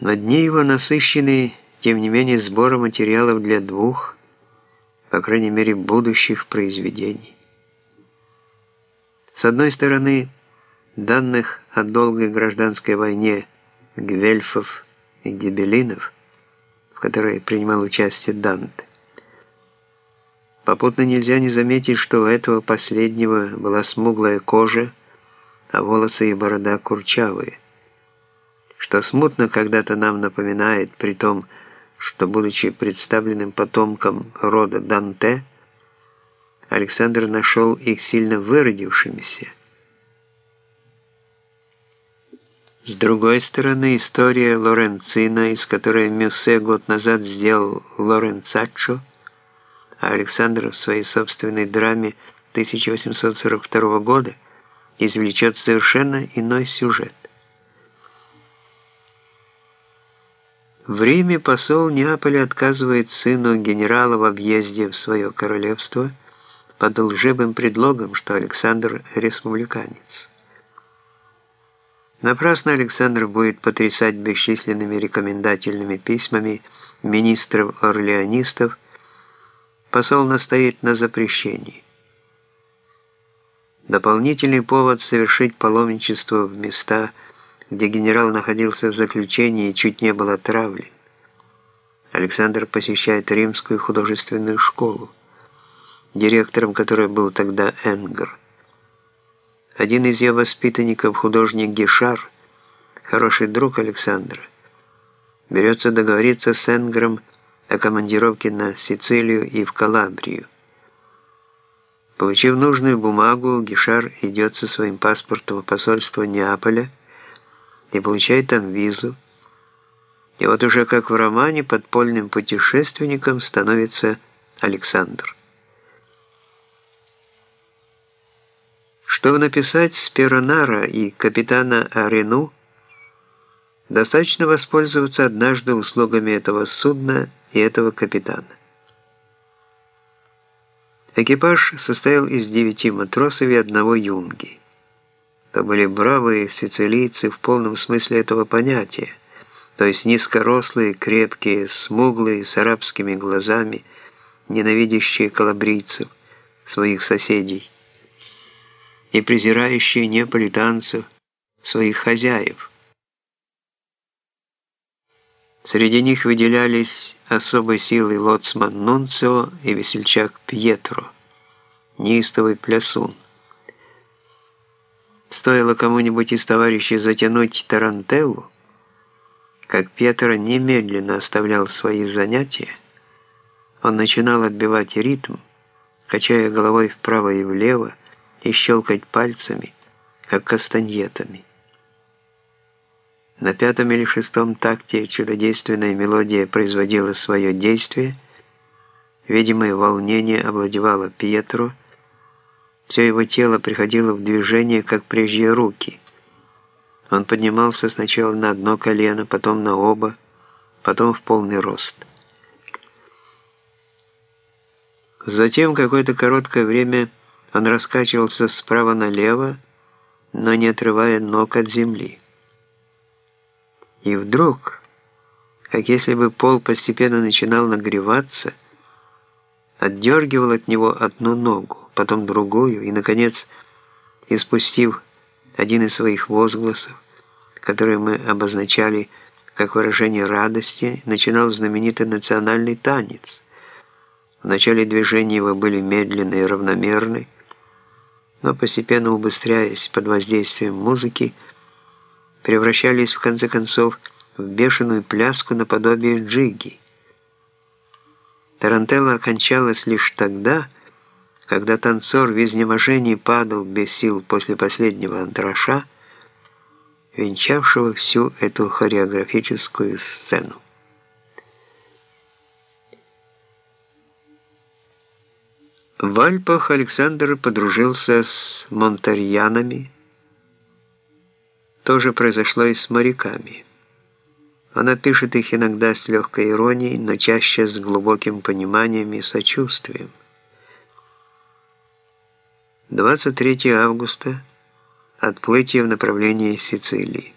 Но дни его насыщены, тем не менее, сбором материалов для двух, по крайней мере, будущих произведений. С одной стороны, данных о долгой гражданской войне Гвельфов и Гибелинов, в которой принимал участие Данте. Попутно нельзя не заметить, что у этого последнего была смуглая кожа, а волосы и борода курчавые, что смутно когда-то нам напоминает, при том, что, будучи представленным потомком рода Данте, Александр нашел их сильно выродившимися. С другой стороны, история Лоренцина, из которой Мюссе год назад сделал Лоренцаччо, а Александр в своей собственной драме 1842 года извлечет совершенно иной сюжет. В Риме посол Неаполя отказывает сыну генерала в объезде в свое королевство под лживым предлогом, что Александр республиканец. Напрасно Александр будет потрясать бесчисленными рекомендательными письмами министров-орлеонистов, посол настоит на запрещении. Дополнительный повод совершить паломничество в места, где генерал находился в заключении и чуть не был отравлен. Александр посещает римскую художественную школу, директором которой был тогда Энгр. Один из ее воспитанников, художник Гишар, хороший друг Александра, берется договориться с Энгром о командировке на Сицилию и в Калабрию. Получив нужную бумагу, Гишар идет со своим паспортом в посольство Неаполя и получает там визу. И вот уже как в романе подпольным путешественником становится Александр. Чтобы написать Спиронара и капитана Арену, достаточно воспользоваться однажды услугами этого судна и этого капитана. Экипаж состоял из девяти матросов и одного юнги. То были бравые сицилийцы в полном смысле этого понятия, то есть низкорослые, крепкие, смуглые, с арабскими глазами, ненавидящие калабрийцев, своих соседей, и презирающие неаполитанцев, своих хозяев. Среди них выделялись особой силой лоцман Нунцио и весельчак Пьетро, неистовый плясун. Стоило кому-нибудь из товарищей затянуть тарантеллу, как Пьетро немедленно оставлял свои занятия, он начинал отбивать ритм, качая головой вправо и влево, и щелкать пальцами, как кастаньетами. На пятом или шестом такте чудодейственная мелодия производила свое действие, видимое волнение овладевало Пьетро, все его тело приходило в движение, как прежде руки. Он поднимался сначала на одно колено, потом на оба, потом в полный рост. Затем какое-то короткое время он раскачивался справа налево, но не отрывая ног от земли. И вдруг, как если бы пол постепенно начинал нагреваться, отдергивал от него одну ногу, потом другую, и, наконец, испустив один из своих возгласов, который мы обозначали как выражение радости, начинал знаменитый национальный танец. В начале движения его были медленные и равномерные, но постепенно убыстряясь под воздействием музыки, превращались в конце концов в бешеную пляску наподобие джиги. Тарантелла окончалась лишь тогда, когда танцор в изнеможении падал без сил после последнего антраша, венчавшего всю эту хореографическую сцену. В Альпах Александр подружился с монтарьянами. То же произошло и с моряками. Она пишет их иногда с легкой иронией, но чаще с глубоким пониманием и сочувствием. 23 августа. Отплытие в направлении Сицилии.